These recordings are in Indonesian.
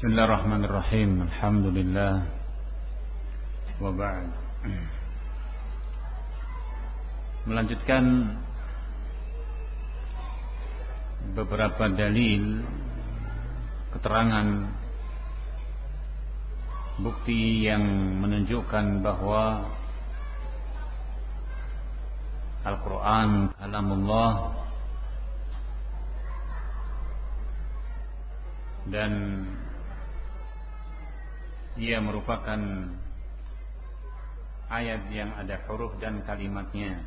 Bismillahirrahmanirrahim. Alhamdulillah. Wa ba'd. Melanjutkan Beberapa dalil Keterangan Bukti yang menunjukkan bahwa Al-Quran Kalamullah Dan ia merupakan ayat yang ada huruf dan kalimatnya.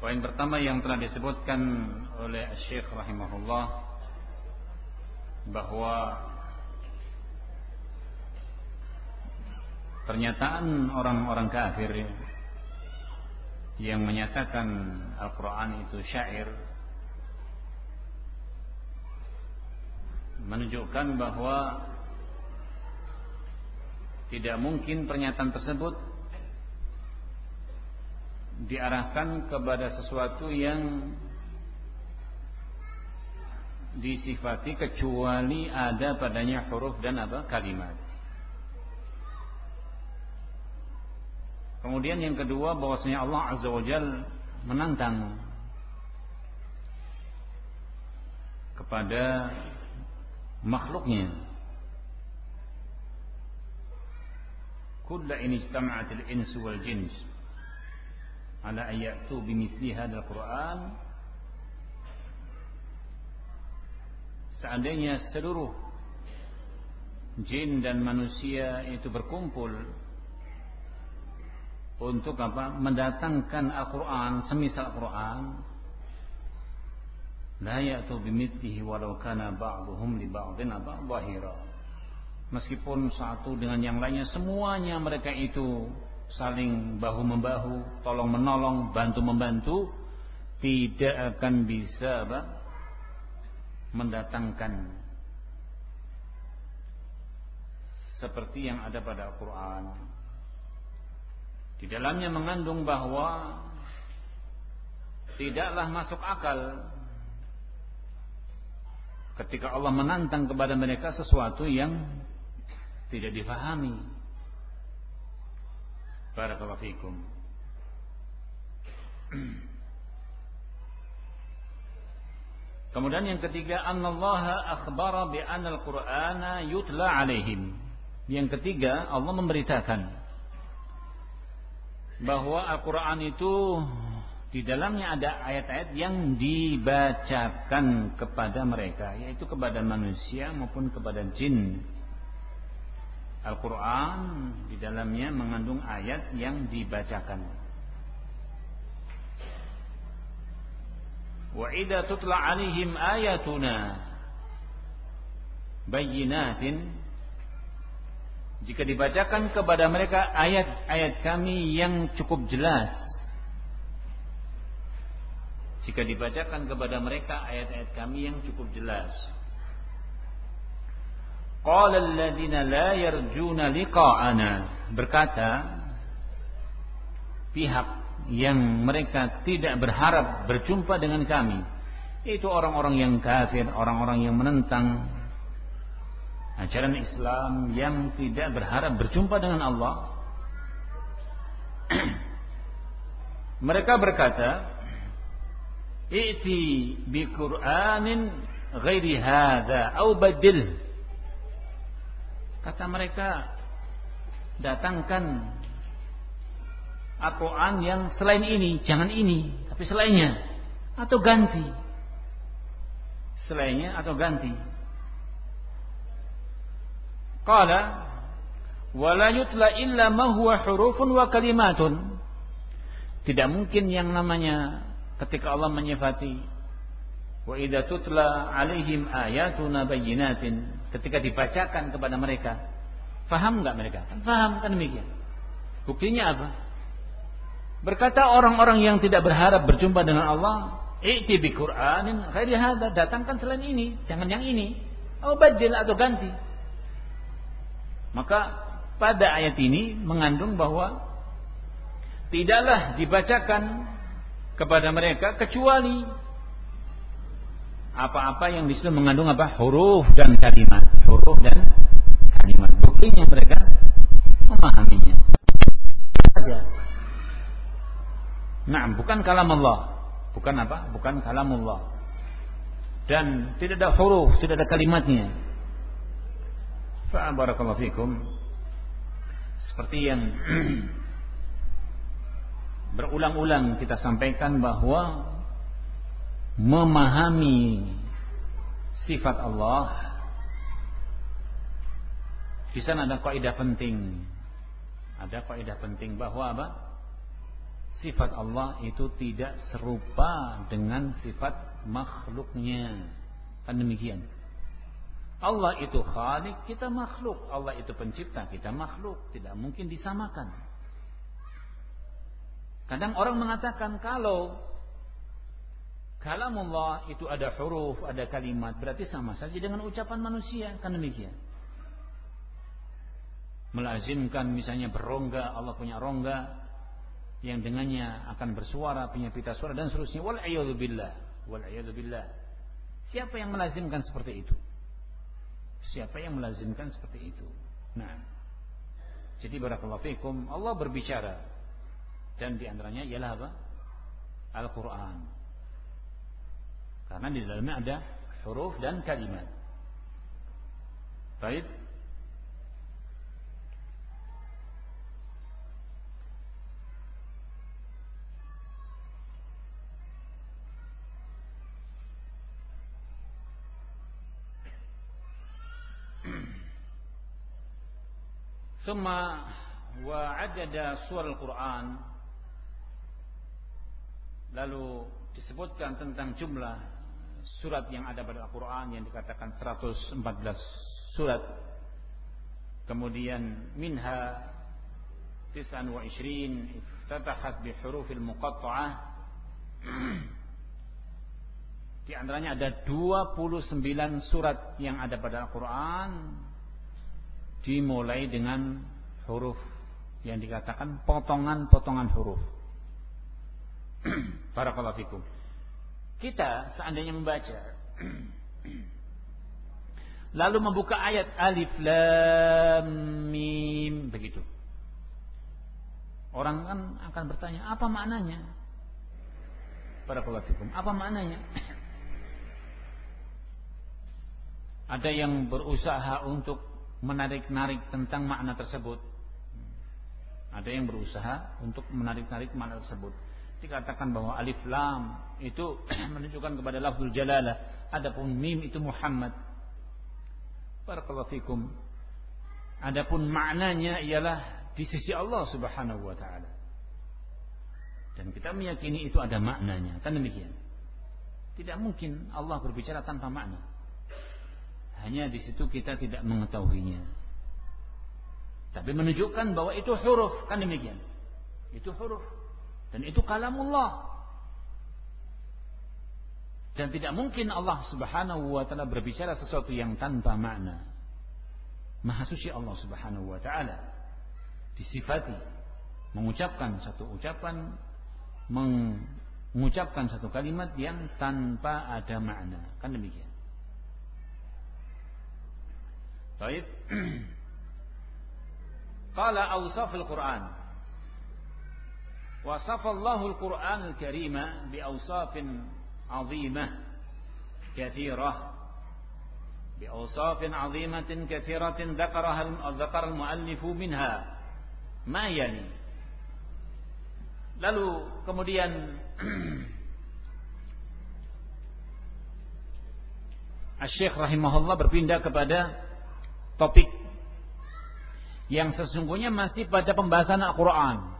Poin pertama yang telah disebutkan oleh Syekh rahimahullah bahwa pernyataan orang-orang kafir yang menyatakan Al-Quran itu syair menunjukkan bahwa tidak mungkin pernyataan tersebut diarahkan kepada sesuatu yang disifati kecuali ada padanya huruf dan apa kalimat. Kemudian yang kedua bahwasanya Allah Azza wa Jal menantang kepada makhluknya. Kulla in ijtama'at al-ins wal jins ala an ya'tu bimithli hadzal Qur'an Seandainya seluruh jin dan manusia itu berkumpul untuk apa? Mendatangkan Al-Qur'an semisal Al-Qur'an la ya'tu bimithlihi walau kana ba'dhum li ba'dhin apa? Zahira. Meskipun satu dengan yang lainnya semuanya mereka itu saling bahu membahu tolong menolong bantu membantu tidak akan bisa apa? Mendatangkan seperti yang ada pada Al-Qur'an. Di dalamnya mengandung bahwa tidaklah masuk akal ketika Allah menantang kepada mereka sesuatu yang tidak difahami. Barakallahu fikum. Kemudian yang ketiga, Allah akhbara bi anal Qur'ana yutla alaihim. Yang ketiga, Allah memberitakan bahwa Al-Qur'an itu di dalamnya ada ayat-ayat yang dibacakan kepada mereka yaitu kepada manusia maupun kepada jin. Al-Quran di dalamnya mengandung ayat yang dibacakan. Wa idza tutla alaihim ayatuna bayyinatin. Jika dibacakan kepada mereka ayat-ayat kami yang cukup jelas jika dibacakan kepada mereka ayat-ayat kami yang cukup jelas. Qala la yarjuna liqa'ana berkata pihak yang mereka tidak berharap berjumpa dengan kami itu orang-orang yang kafir, orang-orang yang menentang ajaran Islam yang tidak berharap berjumpa dengan Allah. mereka berkata, i'ti bi Qur'anin ghairi hadza au badil. Kata mereka datangkan Al-Quran yang selain ini jangan ini tapi selainnya atau ganti. Selainnya atau ganti. Qala wala yutla illa ma huwa hurufun wa kalimatun. Tidak mungkin yang namanya ketika Allah menyifati wa idza tutla alaihim ayatuna bayyinatin ketika dibacakan kepada mereka faham enggak mereka? Faham kan demikian. Buktinya apa? Berkata orang-orang yang tidak berharap berjumpa dengan Allah i'ti bi Qur'anin ghairi hadza datangkan selain ini jangan yang ini. Atau badil atau ganti. Maka pada ayat ini mengandung bahwa tidaklah dibacakan kepada mereka kecuali apa-apa yang di situ mengandung apa? Huruf dan kalimat. Huruf dan kalimat. Buktinya mereka memahaminya. Saja. Nah bukan kalam Allah bukan apa? Bukan kalam Allah dan tidak ada huruf tidak ada kalimatnya. Fa barakallahu fikum. Seperti yang berulang-ulang kita sampaikan bahwa memahami sifat Allah di sana ada kaidah penting. Ada kaidah penting bahwa apa? Sifat Allah itu tidak serupa dengan sifat makhluknya. Kan demikian? Allah itu khalik kita makhluk. Allah itu pencipta kita makhluk. Tidak mungkin disamakan kadang orang mengatakan kalau Kalamullah itu ada huruf, ada kalimat, berarti sama saja dengan ucapan manusia, kan demikian. Melazimkan misalnya berongga, Allah punya rongga yang dengannya akan bersuara, punya pita suara dan seterusnya. Wal billah, wal billah. Siapa yang melazimkan seperti itu? Siapa yang melazimkan seperti itu? Nah, jadi barakallahu fikum, Allah berbicara dan diantaranya ialah apa? Al-Quran. Karena di dalamnya ada huruf dan kalimat. Baik. ثم وعدد سور Al-Quran lalu disebutkan tentang jumlah surat yang ada pada Al-Quran yang dikatakan 114 surat kemudian minha 29 iftatahat bi hurufil muqatta'ah di antaranya ada 29 surat yang ada pada Al-Quran dimulai dengan huruf yang dikatakan potongan-potongan huruf. Barakallahu fikum. Kita seandainya membaca lalu membuka ayat alif lam mim begitu. Orang kan akan bertanya apa maknanya? Para fikum. Apa maknanya? Ada yang berusaha untuk menarik-narik tentang makna tersebut. Ada yang berusaha untuk menarik-narik makna tersebut dikatakan bahwa alif lam itu menunjukkan kepada lafzul jalalah. Adapun mim itu Muhammad. Barakallahu fikum. Adapun maknanya ialah di sisi Allah Subhanahu wa taala. Dan kita meyakini itu ada maknanya. Kan demikian? Tidak mungkin Allah berbicara tanpa makna. Hanya di situ kita tidak mengetahuinya. Tapi menunjukkan bahwa itu huruf. Kan demikian? Itu huruf dan itu kalamullah. Dan tidak mungkin Allah subhanahu wa ta'ala berbicara sesuatu yang tanpa makna. Maha suci Allah subhanahu wa ta'ala. Disifati. Mengucapkan satu ucapan. Mengucapkan satu kalimat yang tanpa ada makna. Kan demikian. Baik. Qala awsafil Quran wasafallahu al-Qur'an al-Karima bi awsafin 'azimah katsirah bi awsafin 'azimatin katsiratin dzakaraha dzakara al-muallif minha ma yani lalu kemudian berpindah kepada topik yang sesungguhnya masih pada pembahasan Al-Quran.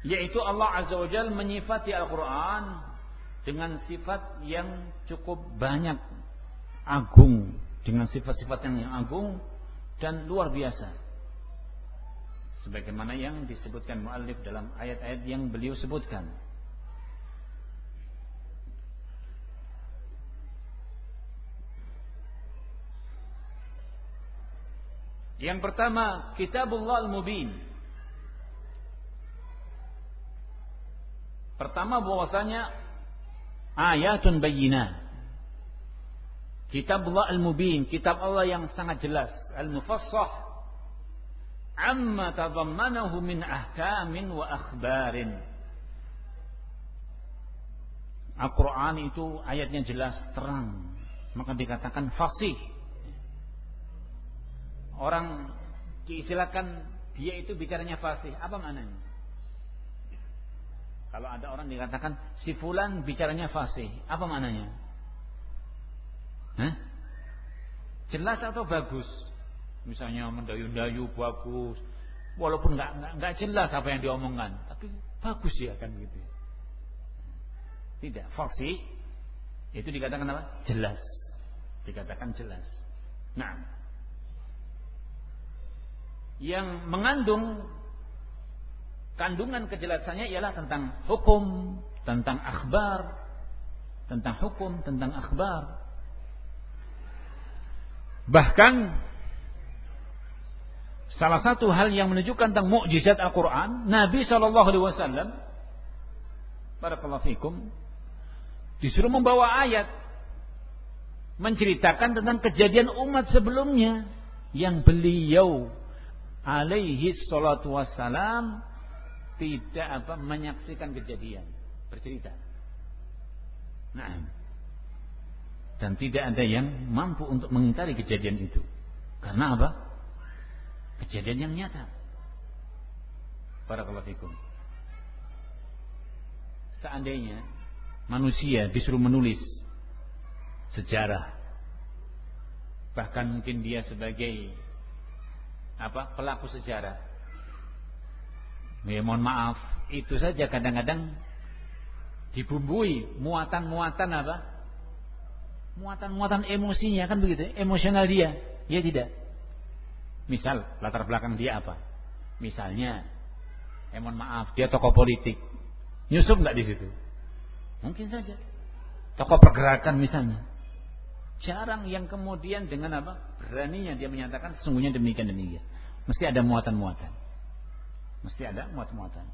Yaitu Allah Azza wa Jal menyifati Al-Quran dengan sifat yang cukup banyak agung dengan sifat-sifat yang agung dan luar biasa. Sebagaimana yang disebutkan muallif dalam ayat-ayat yang beliau sebutkan. Yang pertama, Kitabullah Al-Mubin Pertama bahwasanya ayatun bayyinah. Kitab Allah al-mubin, kitab Allah yang sangat jelas, al-mufassah amma tadammanahu min ahkamin wa akhbarin. Al-Quran itu ayatnya jelas, terang. Maka dikatakan fasih. Orang diistilahkan dia itu bicaranya fasih. Apa maknanya? Kalau ada orang dikatakan si fulan bicaranya fasih, apa maknanya? Hah? Jelas atau bagus? Misalnya mendayu-dayu bagus, walaupun nggak nggak jelas apa yang diomongkan, tapi bagus ya kan gitu. Tidak, fasih itu dikatakan apa? Jelas. Dikatakan jelas. Nah, yang mengandung kandungan kejelasannya ialah tentang hukum, tentang akhbar, tentang hukum, tentang akhbar. Bahkan salah satu hal yang menunjukkan tentang mukjizat Al-Qur'an, Nabi sallallahu alaihi wasallam barakallahu fikum disuruh membawa ayat menceritakan tentang kejadian umat sebelumnya yang beliau alaihi salatu wassalam tidak apa menyaksikan kejadian, bercerita. Nah, dan tidak ada yang mampu untuk mengingkari kejadian itu. Karena apa? Kejadian yang nyata. Para fikum. Seandainya manusia disuruh menulis sejarah bahkan mungkin dia sebagai apa pelaku sejarah Ya, mohon maaf, itu saja kadang-kadang dibumbui muatan-muatan apa? Muatan-muatan emosinya kan begitu, emosional dia. Ya tidak. Misal latar belakang dia apa? Misalnya, eh mohon maaf, dia tokoh politik. Nyusup nggak di situ? Mungkin saja. Tokoh pergerakan misalnya. Jarang yang kemudian dengan apa? Beraninya dia menyatakan sesungguhnya demikian demikian. Mesti ada muatan-muatan. Mesti ada muat-muatan.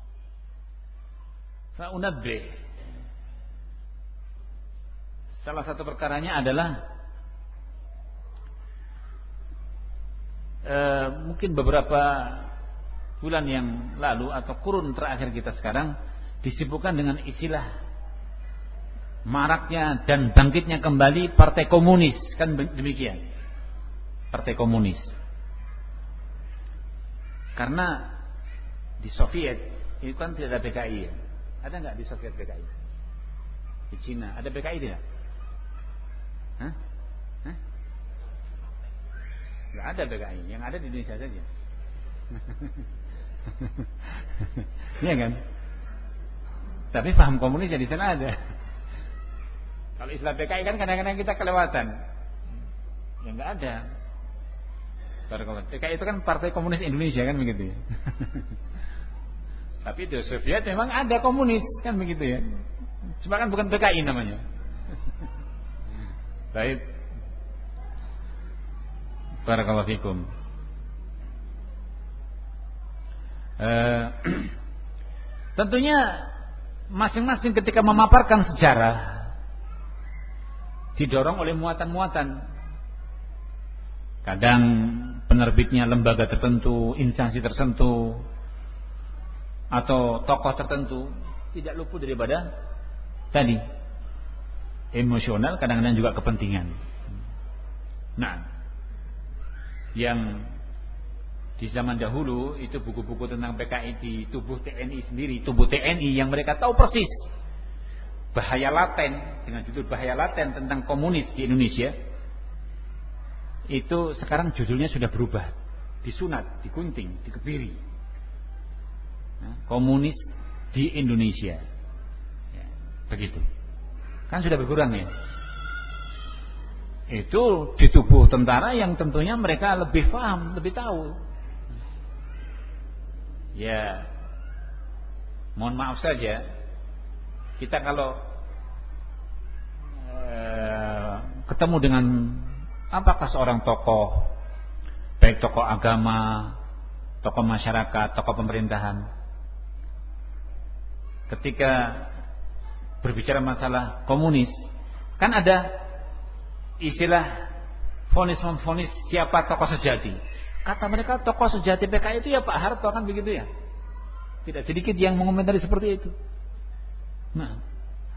Fa'unabbih. Salah satu perkaranya adalah e, mungkin beberapa bulan yang lalu atau kurun terakhir kita sekarang disibukkan dengan istilah maraknya dan bangkitnya kembali partai komunis kan demikian partai komunis karena di Soviet itu kan tidak ada PKI ya. Ada nggak di Soviet PKI? Di Cina ada PKI tidak? Hah? Hah? Nggak ada PKI, yang ada di Indonesia saja. Iya kan? Tapi paham komunis ya di sana ada. Kalau istilah PKI kan kadang-kadang kita kelewatan. Ya nggak ada. PKI itu kan Partai Komunis Indonesia kan begitu ya. Tapi di Soviet memang ada komunis kan begitu ya. Cuma kan bukan PKI namanya. Baik. Barakallahu fikum. Uh, tentunya masing-masing ketika memaparkan sejarah didorong oleh muatan-muatan. Kadang penerbitnya lembaga tertentu, instansi tertentu, atau tokoh tertentu tidak luput daripada tadi. Emosional kadang-kadang juga kepentingan. Nah, yang di zaman dahulu itu buku-buku tentang PKI di tubuh TNI sendiri, tubuh TNI yang mereka tahu persis. Bahaya laten dengan judul bahaya laten tentang komunis di Indonesia itu sekarang judulnya sudah berubah. Disunat, digunting, dikebiri komunis di Indonesia. Ya, begitu. Kan sudah berkurang ya. Itu di tubuh tentara yang tentunya mereka lebih paham, lebih tahu. Ya, mohon maaf saja, kita kalau eh, ketemu dengan apakah seorang tokoh, baik tokoh agama, tokoh masyarakat, tokoh pemerintahan, ketika berbicara masalah komunis, kan ada istilah fonis memfonis siapa tokoh sejati. Kata mereka tokoh sejati PKI itu ya Pak Harto kan begitu ya. Tidak sedikit yang mengomentari seperti itu. Nah,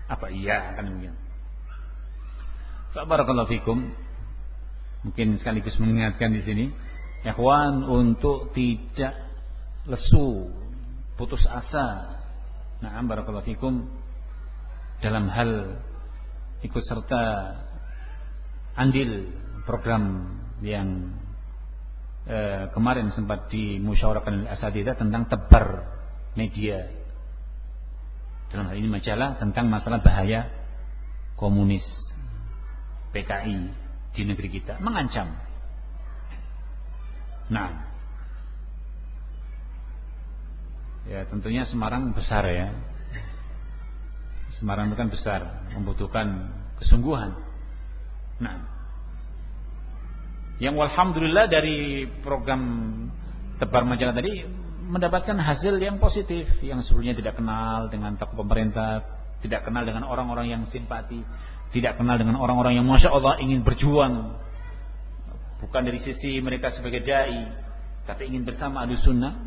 apa iya akan demikian? Barakallahu fikum. Mungkin sekaligus mengingatkan di sini, ikhwan untuk tidak lesu, putus asa. Nah, barakallahu fikum. Dalam hal ikut serta andil program yang eh, kemarin sempat dimusyawarahkan oleh asatidah tentang tebar media. Dalam hal ini majalah tentang masalah bahaya komunis PKI di negeri kita. Mengancam. Nah, ya tentunya Semarang besar ya. Semarang itu kan besar, membutuhkan kesungguhan. Nah, yang alhamdulillah dari program tebar majalah tadi mendapatkan hasil yang positif yang sebelumnya tidak kenal dengan tokoh pemerintah, tidak kenal dengan orang-orang yang simpati, tidak kenal dengan orang-orang yang masya Allah ingin berjuang, bukan dari sisi mereka sebagai dai, tapi ingin bersama adu sunnah,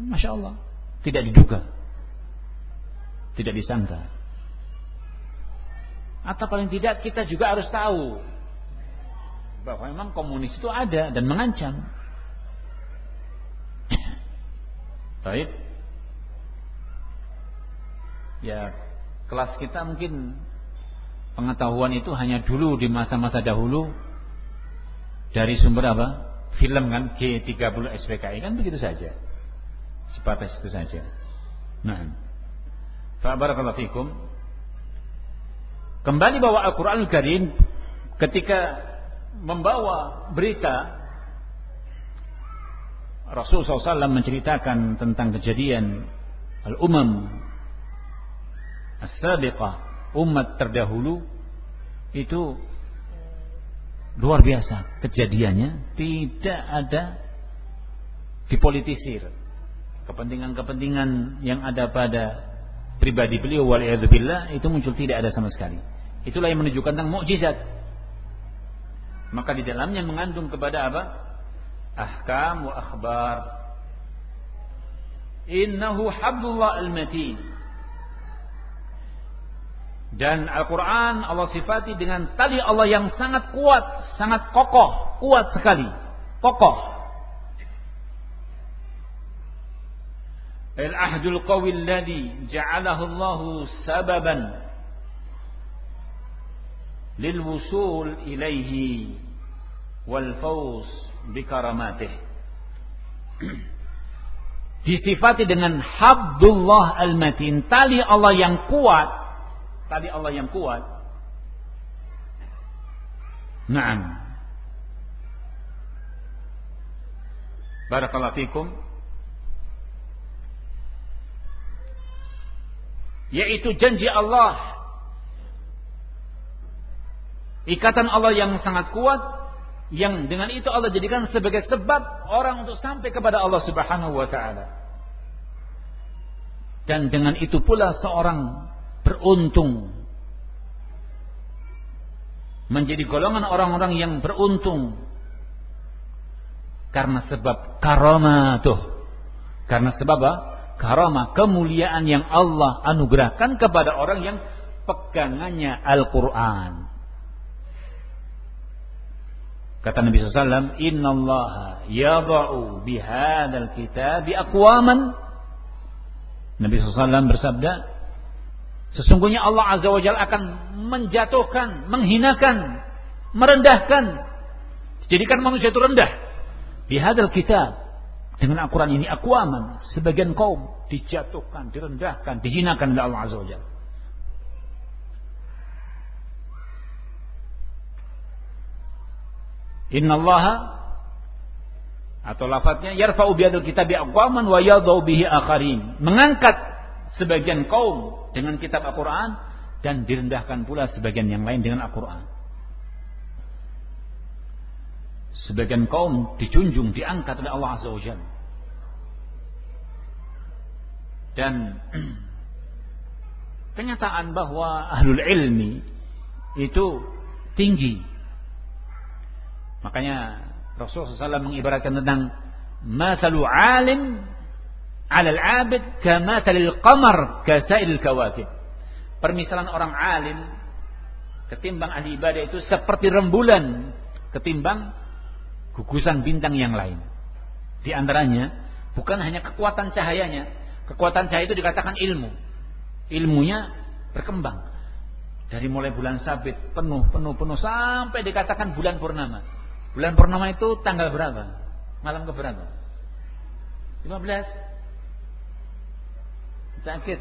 masya Allah tidak diduga, tidak disangka. Atau paling tidak kita juga harus tahu bahwa memang komunis itu ada dan mengancam. Baik. Ya, kelas kita mungkin pengetahuan itu hanya dulu di masa-masa dahulu dari sumber apa? Film kan G30 SPKI kan begitu saja. Sebatas itu saja. Nah. Fikum. Kembali bawa Al-Qur'an Al Karim ketika membawa berita Rasul SAW menceritakan tentang kejadian al-umam as-sabiqah umat terdahulu itu luar biasa kejadiannya tidak ada dipolitisir kepentingan-kepentingan yang ada pada pribadi beliau waliyadzubillah itu muncul tidak ada sama sekali. Itulah yang menunjukkan tentang mukjizat. Maka di dalamnya mengandung kepada apa? Ahkam wa akhbar. Innahu hablullah al-matin. Dan Al-Quran Allah sifati dengan tali Allah yang sangat kuat, sangat kokoh, kuat sekali, kokoh. Alladhi ja'alahu Allah sababan lil wusul ilaihi wal fawz bikaramatih. Disifati dengan habdullah al-matin, tali Allah yang kuat, tali Allah yang kuat. Naam. Barakallahu fikum. Yaitu janji Allah ikatan Allah yang sangat kuat yang dengan itu Allah jadikan sebagai sebab orang untuk sampai kepada Allah Subhanahu wa taala. Dan dengan itu pula seorang beruntung menjadi golongan orang-orang yang beruntung karena sebab karamatuh. Karena sebab apa? Karama, kemuliaan yang Allah anugerahkan kepada orang yang pegangannya Al-Quran. Kata Nabi SAW, Inna Allah yada'u bihadal kitabi aqwaman. Nabi SAW bersabda, Sesungguhnya Allah Azza wa Jalla akan menjatuhkan, menghinakan, merendahkan. Jadikan manusia itu rendah. Bihadal kitab. Dengan Al-Quran ini akwaman. Sebagian kaum dijatuhkan, direndahkan, dihinakan oleh Allah Azza wa Jalla. Innallaha atau lafadznya yarfa'u biyadil kitabi aqwaman wa yadau bihi akharin. Mengangkat sebagian kaum dengan kitab Al-Qur'an dan direndahkan pula sebagian yang lain dengan Al-Qur'an. Sebagian kaum dijunjung, diangkat oleh Allah Azza wa. Dan kenyataan bahwa ahlul ilmi itu tinggi. Makanya Rasulullah SAW mengibaratkan tentang masalu alim alal abid kamatalil qamar kasail kawakib. Permisalan orang alim ketimbang ahli ibadah itu seperti rembulan ketimbang gugusan bintang yang lain. Di antaranya bukan hanya kekuatan cahayanya, kekuatan cahaya itu dikatakan ilmu. Ilmunya berkembang. Dari mulai bulan sabit penuh, penuh, penuh sampai dikatakan bulan purnama. Bulan purnama itu tanggal berapa? Malam ke berapa? 15. Sakit.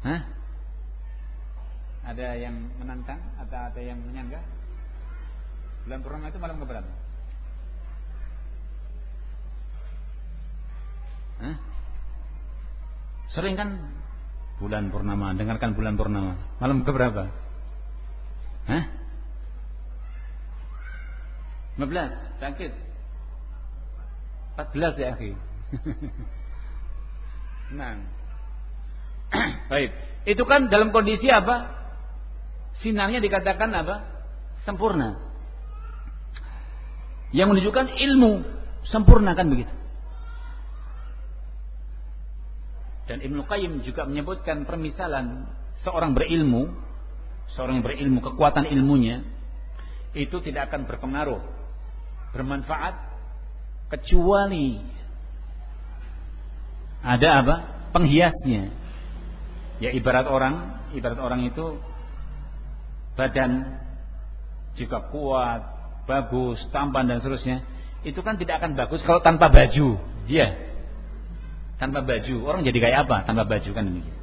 Hah? Ada yang menantang atau ada yang menyanggah? Bulan purnama itu malam ke berapa? Hah? Sering kan bulan purnama, dengarkan bulan purnama. Malam ke berapa? Hah? 15, sakit. 14 ya, akhi. nah. Baik. Itu kan dalam kondisi apa? Sinarnya dikatakan apa? Sempurna. Yang menunjukkan ilmu sempurna kan begitu. Dan Ibnu Qayyim juga menyebutkan permisalan seorang berilmu, seorang yang berilmu, kekuatan ilmunya itu tidak akan berpengaruh, bermanfaat kecuali ada apa? penghiasnya. Ya ibarat orang, ibarat orang itu badan juga kuat, bagus, tampan dan seterusnya, itu kan tidak akan bagus kalau tanpa baju. Iya tanpa baju. Orang jadi kayak apa tanpa baju kan demikian.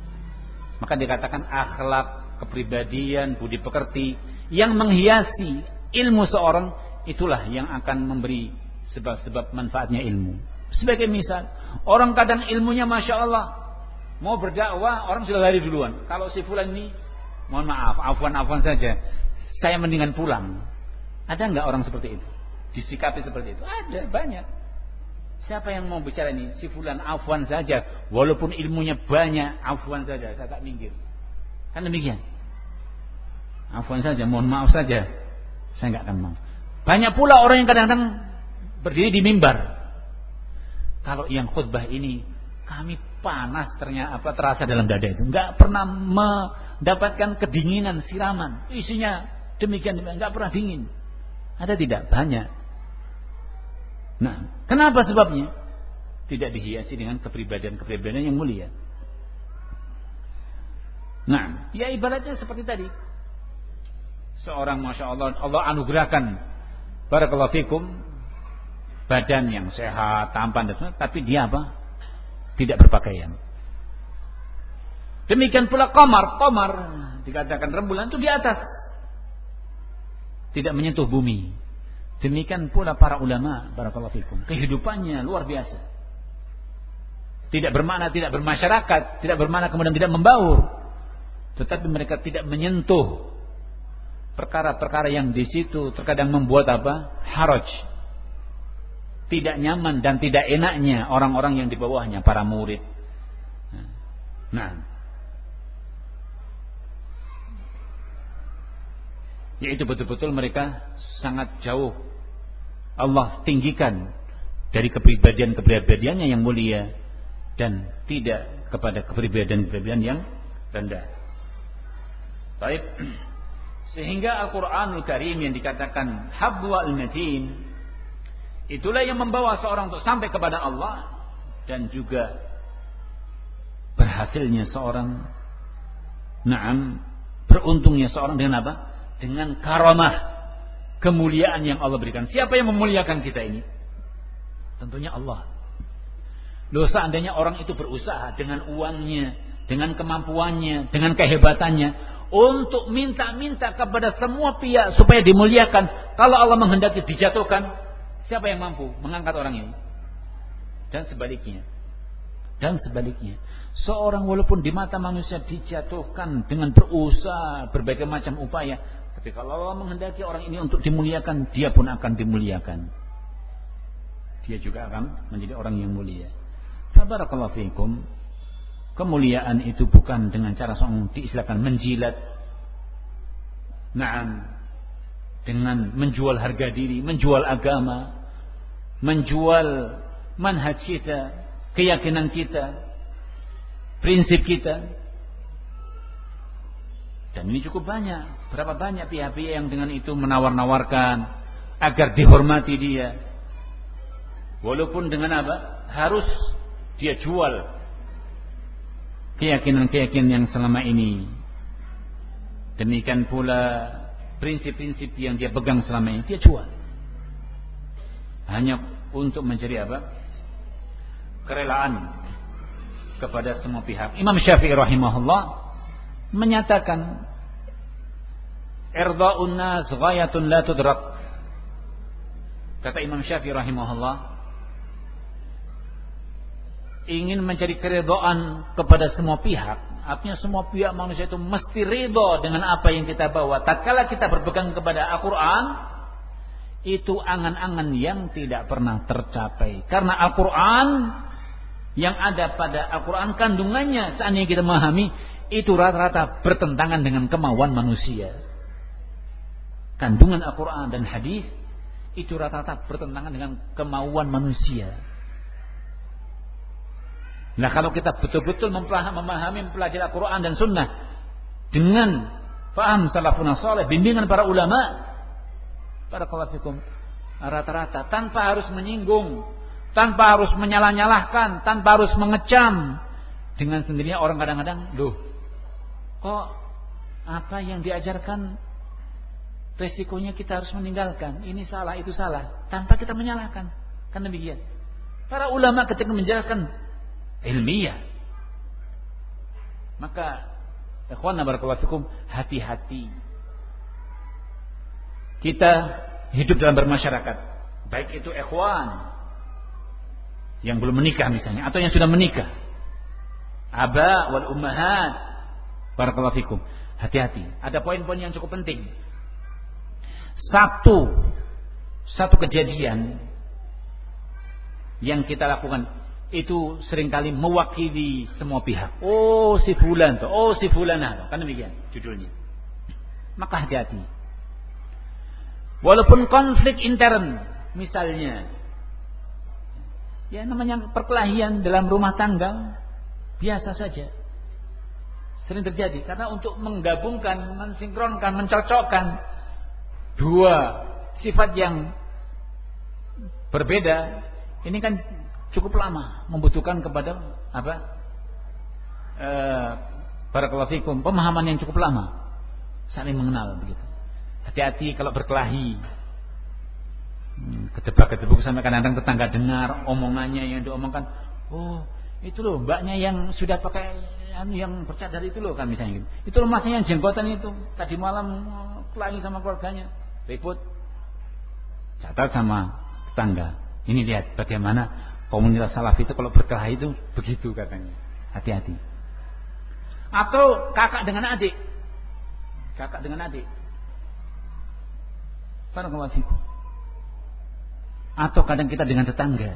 Maka dikatakan akhlak, kepribadian, budi pekerti yang menghiasi ilmu seorang itulah yang akan memberi sebab-sebab manfaatnya ilmu. Sebagai misal, orang kadang ilmunya masya Allah mau berdakwah orang sudah lari duluan. Kalau si fulan ini, mohon maaf, afwan-afwan saja, saya mendingan pulang. Ada nggak orang seperti itu? Disikapi seperti itu? Ada banyak. Siapa yang mau bicara ini? Si fulan afwan saja. Walaupun ilmunya banyak, afwan saja. Saya tak minggir. Kan demikian. Afwan saja, mohon maaf saja. Saya nggak akan mau. Banyak pula orang yang kadang-kadang berdiri di mimbar. Kalau yang khutbah ini kami panas ternyata apa terasa dalam dada itu. Nggak pernah mendapatkan kedinginan siraman. Isinya demikian, demikian nggak pernah dingin. Ada tidak? Banyak. Nah, kenapa sebabnya? Tidak dihiasi dengan kepribadian-kepribadian yang mulia. Nah, ya ibaratnya seperti tadi. Seorang Masya Allah, Allah anugerahkan Barakallahu fikum Badan yang sehat, tampan dan sebagainya Tapi dia apa? Tidak berpakaian Demikian pula komar Komar dikatakan rembulan itu di atas Tidak menyentuh bumi Demikian pula para ulama, barakallahu fikum. Kehidupannya luar biasa. Tidak bermakna tidak bermasyarakat, tidak bermakna kemudian tidak membaur. Tetapi mereka tidak menyentuh perkara-perkara yang di situ terkadang membuat apa? Haraj. Tidak nyaman dan tidak enaknya orang-orang yang di bawahnya, para murid. Nah, yaitu betul-betul mereka sangat jauh Allah tinggikan dari kepribadian-kepribadiannya yang mulia dan tidak kepada kepribadian-kepribadian yang rendah. Baik. Sehingga Al-Qur'anul Karim yang dikatakan habwa al-matin itulah yang membawa seorang untuk sampai kepada Allah dan juga berhasilnya seorang Naam beruntungnya seorang dengan apa? Dengan karamah kemuliaan yang Allah berikan. Siapa yang memuliakan kita ini? Tentunya Allah. Loh seandainya orang itu berusaha dengan uangnya, dengan kemampuannya, dengan kehebatannya untuk minta-minta kepada semua pihak supaya dimuliakan. Kalau Allah menghendaki dijatuhkan, siapa yang mampu mengangkat orang ini? Dan sebaliknya. Dan sebaliknya. Seorang walaupun di mata manusia dijatuhkan dengan berusaha berbagai macam upaya, tapi kalau Allah menghendaki orang ini untuk dimuliakan, dia pun akan dimuliakan. Dia juga akan menjadi orang yang mulia. Fabarakallahu fiikum. kemuliaan itu bukan dengan cara seorang diistilahkan menjilat. Naam. Dengan menjual harga diri, menjual agama, menjual manhaj kita, keyakinan kita, prinsip kita. Dan ini cukup banyak. Berapa banyak pihak-pihak yang dengan itu menawar-nawarkan agar dihormati dia. Walaupun dengan apa? Harus dia jual keyakinan-keyakinan yang selama ini. Demikian pula prinsip-prinsip yang dia pegang selama ini dia jual. Hanya untuk mencari apa? Kerelaan kepada semua pihak. Imam Syafi'i rahimahullah menyatakan irda'un nas ghayatun la tudrak. Kata Imam Syafi'i rahimahullah, ingin mencari keridhaan kepada semua pihak, artinya semua pihak manusia itu mesti ridho dengan apa yang kita bawa. Tatkala kita berpegang kepada Al-Qur'an, itu angan-angan yang tidak pernah tercapai. Karena Al-Qur'an yang ada pada Al-Quran kandungannya seandainya kita memahami itu rata-rata bertentangan dengan kemauan manusia. Kandungan Al-Quran dan hadis itu rata-rata bertentangan dengan kemauan manusia. Nah kalau kita betul-betul memahami mempelajari Al-Quran dan Sunnah dengan paham salafun saleh, bimbingan para ulama, para kalafikum rata-rata tanpa harus menyinggung, tanpa harus menyalah-nyalahkan, tanpa harus mengecam. Dengan sendirinya orang kadang-kadang, loh, kok apa yang diajarkan resikonya kita harus meninggalkan. Ini salah, itu salah. Tanpa kita menyalahkan. Kan demikian. Para ulama ketika menjelaskan ilmiah. Maka ikhwan barakallahu hati-hati. Kita hidup dalam bermasyarakat, baik itu ikhwan yang belum menikah misalnya atau yang sudah menikah. Aba wal ummahat. Barakallahu fikum. Hati-hati. Ada poin-poin yang cukup penting. Satu satu kejadian yang kita lakukan itu sering kali mewakili semua pihak. Oh si fulan tuh, oh si fulana kan demikian judulnya. Maka hati-hati. Walaupun konflik intern misalnya ya namanya perkelahian dalam rumah tangga biasa saja. Sering terjadi. Karena untuk menggabungkan, mensinkronkan, mencocokkan dua sifat yang berbeda ini kan cukup lama membutuhkan kepada apa? Para eh, barakallahu pemahaman yang cukup lama. Saling mengenal begitu. Hati-hati kalau berkelahi. Hmm, kedebak-kedebuk sampai kadang-kadang tetangga dengar omongannya yang diomongkan. Oh itu loh mbaknya yang sudah pakai anu yang bercadar itu loh kan misalnya gitu. itu loh masnya yang jenggotan itu tadi malam kelahi sama keluarganya ribut catat sama tetangga ini lihat bagaimana komunitas salaf itu kalau berkelahi itu begitu katanya. Hati-hati. Atau kakak dengan adik. Kakak dengan adik. Barakallahu fikum. Atau kadang kita dengan tetangga.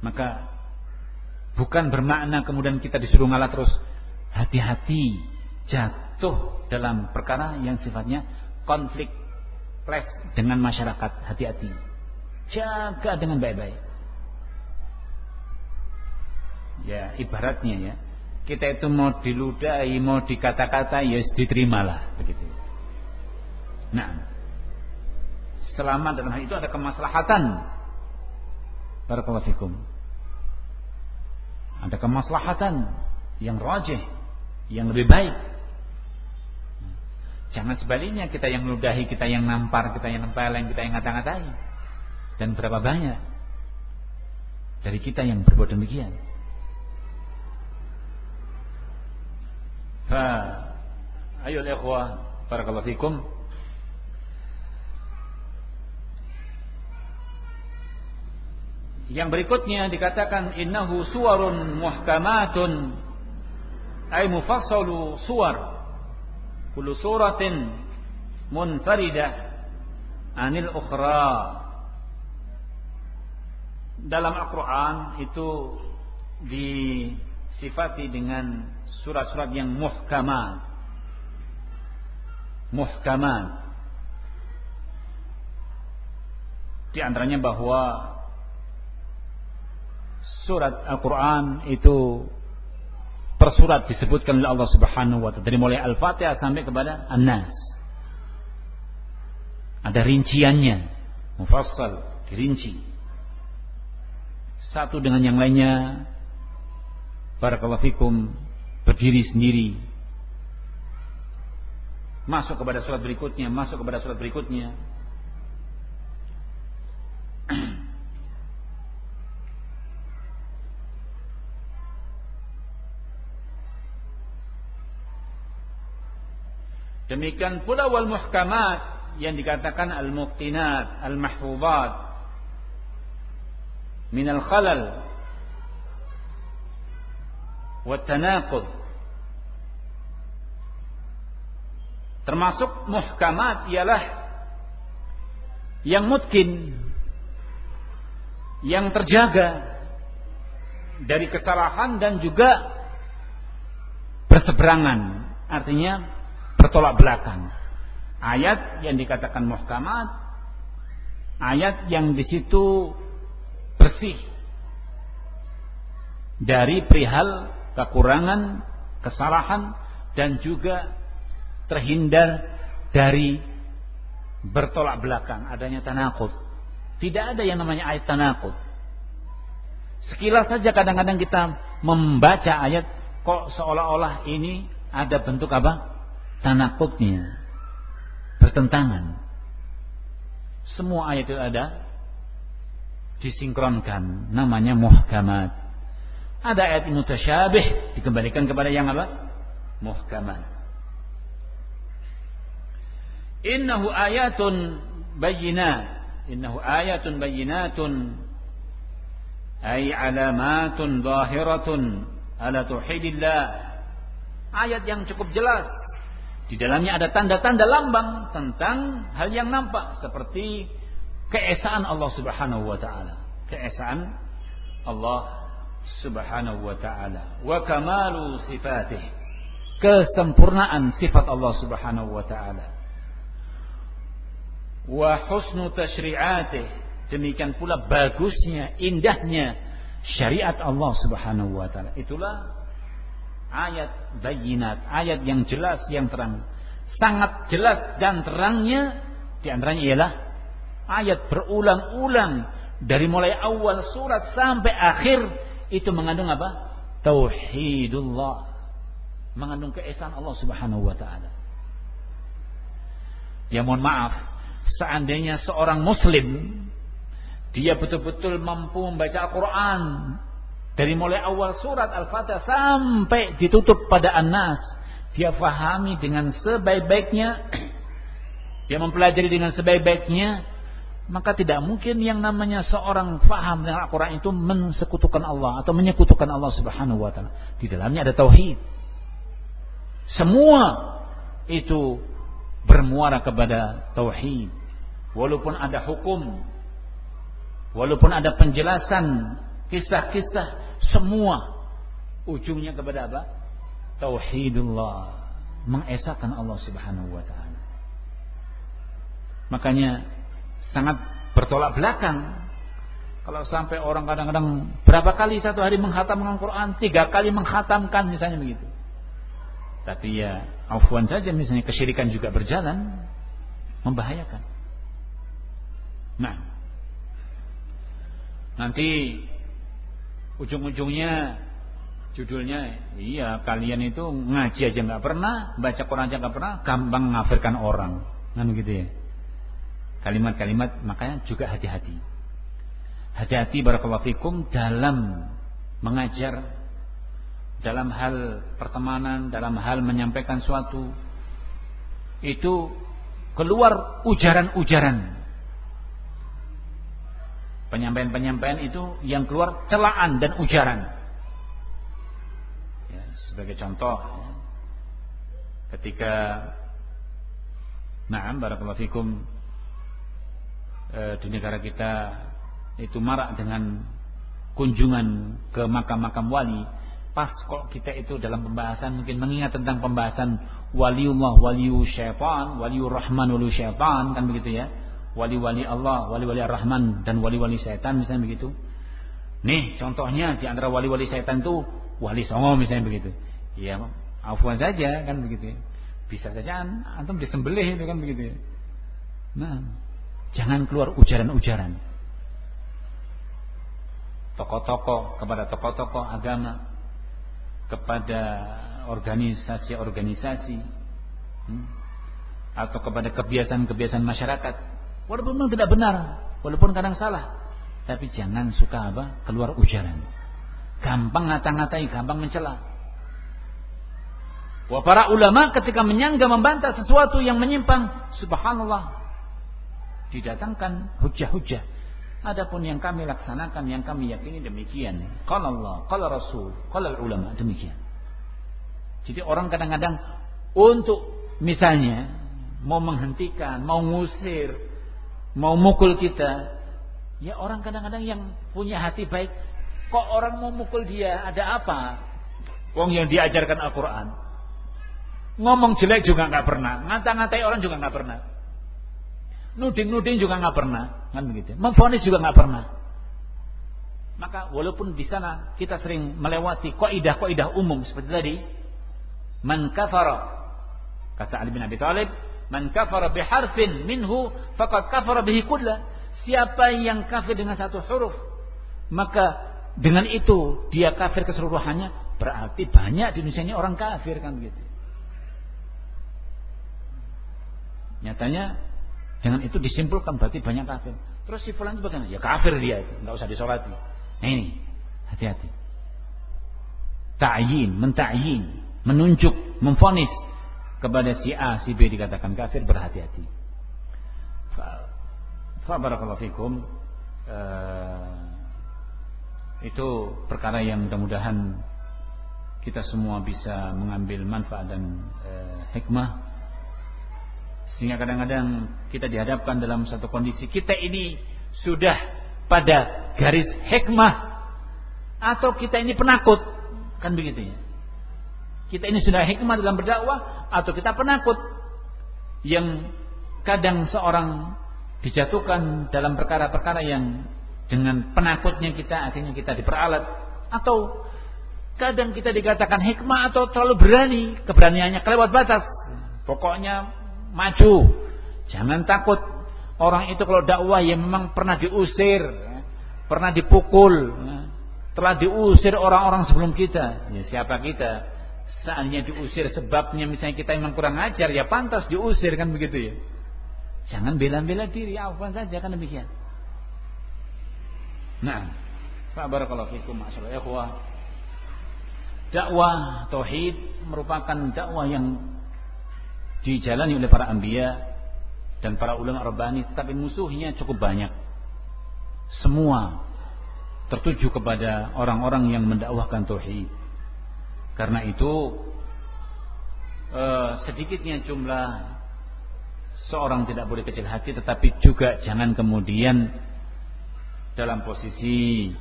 Maka bukan bermakna kemudian kita disuruh ngalah terus. Hati-hati jatuh dalam perkara yang sifatnya konflik clash dengan masyarakat. Hati-hati. Jaga dengan baik-baik. Ya, ibaratnya ya. Kita itu mau diludahi, mau dikata-kata, ya diterimalah begitu. Nah, selama dalam hal itu ada kemaslahatan. Barakallahu fikum. Ada kemaslahatan yang rajih, yang lebih baik. Jangan sebaliknya kita yang meludahi, kita yang nampar, kita yang nempeleng, kita yang ngata-ngatai. Dan berapa banyak dari kita yang berbuat demikian? Fa ayo ikhwah barakallahu fikum Yang berikutnya dikatakan innahu suwarun muhkamatun ay mufassalu suwar kullu suratin munfaridah anil ukhra dalam Al-Quran itu disifati dengan surat-surat yang muhkamat. Muhkamat. Di antaranya bahwa surat Al-Quran itu per surat disebutkan oleh Allah Subhanahu wa taala dari mulai Al-Fatihah sampai kepada An-Nas. Ada rinciannya, mufassal, dirinci. Satu dengan yang lainnya barakallahu fikum berdiri sendiri. Masuk kepada surat berikutnya, masuk kepada surat berikutnya. Demikian pula wal muhkamat yang dikatakan al muqtinat, al mahfuzat min al khalal. Wa tanaqud. Termasuk muhkamat ialah yang mungkin yang terjaga dari kesalahan dan juga berseberangan. Artinya bertolak belakang. Ayat yang dikatakan muhkamat, ayat yang di situ bersih dari perihal kekurangan, kesalahan dan juga terhindar dari bertolak belakang, adanya tanakut. Tidak ada yang namanya ayat tanakut. Sekilas saja kadang-kadang kita membaca ayat kok seolah-olah ini ada bentuk apa? Tanakutnya bertentangan. Semua ayat itu ada disinkronkan, namanya muhkamat. Ada ayat mutasyabih dikembalikan kepada yang apa? Muhkamat. Innahu ayatun bayyinat. Innahu ayatun bayyinatun ay alamatun zahiratun ala tauhidillah. Ayat yang cukup jelas di dalamnya ada tanda-tanda lambang tentang hal yang nampak seperti keesaan Allah Subhanahu wa taala. Keesaan Allah Subhanahu wa taala wa kamalu sifatih. Kesempurnaan sifat Allah Subhanahu wa taala. Wa husnu tashri'atih. Demikian pula bagusnya, indahnya syariat Allah Subhanahu wa taala. Itulah ayat bayinat, ayat yang jelas yang terang. Sangat jelas dan terangnya di antaranya ialah ayat berulang-ulang dari mulai awal surat sampai akhir itu mengandung apa? Tauhidullah. Mengandung keesaan Allah Subhanahu wa taala. Ya mohon maaf, seandainya seorang muslim dia betul-betul mampu membaca Al-Qur'an dari mulai awal surat Al-Fatihah sampai ditutup pada An-Nas. Dia fahami dengan sebaik-baiknya. Dia mempelajari dengan sebaik-baiknya. Maka tidak mungkin yang namanya seorang faham dengan Al-Quran itu mensekutukan Allah. Atau menyekutukan Allah subhanahu wa ta'ala. Di dalamnya ada tauhid. Semua itu bermuara kepada tauhid. Walaupun ada hukum. Walaupun ada penjelasan kisah-kisah semua ujungnya kepada apa? Tauhidullah. Mengesahkan Allah Subhanahu wa taala. Makanya sangat bertolak belakang kalau sampai orang kadang-kadang berapa kali satu hari menghatamkan Quran, tiga kali menghatamkan misalnya begitu. Tapi ya afwan saja misalnya kesyirikan juga berjalan membahayakan. Nah, nanti ujung-ujungnya judulnya iya kalian itu ngaji aja nggak pernah baca Quran aja nggak pernah gampang ngafirkan orang. Kan gitu ya. Kalimat-kalimat makanya juga hati-hati. Hati-hati barakallahu fikum dalam mengajar dalam hal pertemanan dalam hal menyampaikan suatu itu keluar ujaran-ujaran penyampaian-penyampaian itu yang keluar celaan dan ujaran. Ya, sebagai contoh, ketika Naam barakallahu fikum e, di negara kita itu marak dengan kunjungan ke makam-makam wali, pas kok kita itu dalam pembahasan mungkin mengingat tentang pembahasan waliullah, waliu syaitan, waliur rahman, waliu syaitan kan begitu ya. Wali-wali Allah, wali-wali rahman dan wali-wali syaitan misalnya begitu. Nih contohnya di antara wali-wali syaitan itu wali songo misalnya begitu. Ya, afwan saja kan begitu. Ya. Bisa saja antum disembelih itu kan begitu. Ya. Nah, jangan keluar ujaran-ujaran tokoh-tokoh kepada tokoh-tokoh agama kepada organisasi-organisasi hmm, atau kepada kebiasaan-kebiasaan masyarakat walaupun memang tidak benar walaupun kadang salah. Tapi jangan suka apa? Keluar ujaran. Gampang ngata-ngatai gampang mencela. Wah para ulama ketika menyangga membantah sesuatu yang menyimpang subhanallah didatangkan hujah-hujah. Adapun yang kami laksanakan, yang kami yakini demikian. Kalau Allah, kalau Rasul, kalau ulama demikian. Jadi orang kadang-kadang untuk misalnya mau menghentikan, mau ngusir, mau mukul kita, ya orang kadang-kadang yang punya hati baik, kok orang mau mukul dia, ada apa? Wong yang diajarkan Al-Quran. Ngomong jelek juga nggak pernah, ngata-ngatai orang juga nggak pernah. Nuding-nuding juga nggak pernah, kan begitu. Memfonis juga nggak pernah. Maka walaupun di sana kita sering melewati kaidah-kaidah umum seperti tadi, man kafara kata Ali bin Abi Thalib, man kafara biharfin minhu faqad kafara bihi kulla. Siapa yang kafir dengan satu huruf, maka dengan itu dia kafir keseluruhannya, berarti banyak di Indonesia ini orang kafir kan begitu. Nyatanya dengan itu disimpulkan berarti banyak kafir. Terus si fulan itu bagaimana? Ya kafir dia itu, nggak usah disolati. Nah ini, hati-hati. Ta'yin, menta'yin, menunjuk, memfonis kepada si A, si B dikatakan kafir berhati-hati. Fa barakallahu fikum. Uh, itu perkara yang mudah-mudahan kita semua bisa mengambil manfaat dan uh, hikmah sehingga kadang-kadang kita dihadapkan dalam satu kondisi kita ini sudah pada garis hikmah atau kita ini penakut. Kan begitu ya. Kita ini sudah hikmah dalam berdakwah atau kita penakut yang kadang seorang dijatuhkan dalam perkara-perkara yang dengan penakutnya kita akhirnya kita diperalat atau kadang kita dikatakan hikmah atau terlalu berani keberaniannya kelewat batas pokoknya maju. Jangan takut. Orang itu kalau dakwah yang memang pernah diusir, pernah dipukul, telah diusir orang-orang sebelum kita. Ya, siapa kita? Seandainya diusir sebabnya misalnya kita memang kurang ajar, ya pantas diusir kan begitu ya. Jangan bela-bela diri, apa saja kan demikian. Nah, Pak Barakallahu Fikum, Masyaallah Ikhwah. Dakwah tauhid merupakan dakwah yang dijalani oleh para anbiya dan para ulama rabbani tapi musuhnya cukup banyak semua tertuju kepada orang-orang yang mendakwahkan tauhid karena itu eh, sedikitnya jumlah seorang tidak boleh kecil hati tetapi juga jangan kemudian dalam posisi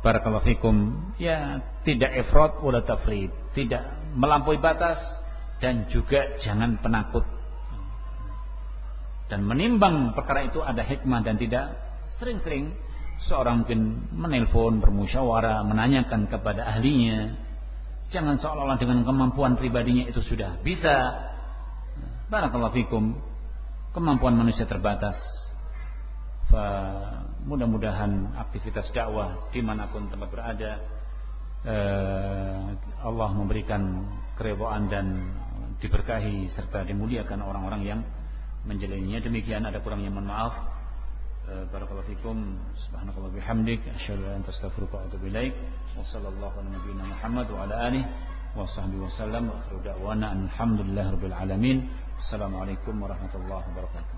barakallahu fikum ya tidak efrot wala tidak melampaui batas dan juga jangan penakut. Dan menimbang perkara itu ada hikmah dan tidak sering-sering seorang mungkin menelpon bermusyawarah menanyakan kepada ahlinya jangan seolah-olah dengan kemampuan pribadinya itu sudah bisa. Barakallahu fikum. Kemampuan manusia terbatas. Mudah-mudahan aktivitas dakwah di mana pun tempat berada eh, Allah memberikan kerewoan dan diberkahi serta dimuliakan orang-orang yang menjalaninya demikian ada kurangnya mohon maaf barakallahu fikum subhanakallah bihamdik asyhadu an ilaha wa atubu ilaik wa sallallahu ala nabiyyina Muhammad wa ala alihi wa sahbihi wasallam wa akhiru da'wana alhamdulillahirabbil alamin assalamualaikum warahmatullahi wabarakatuh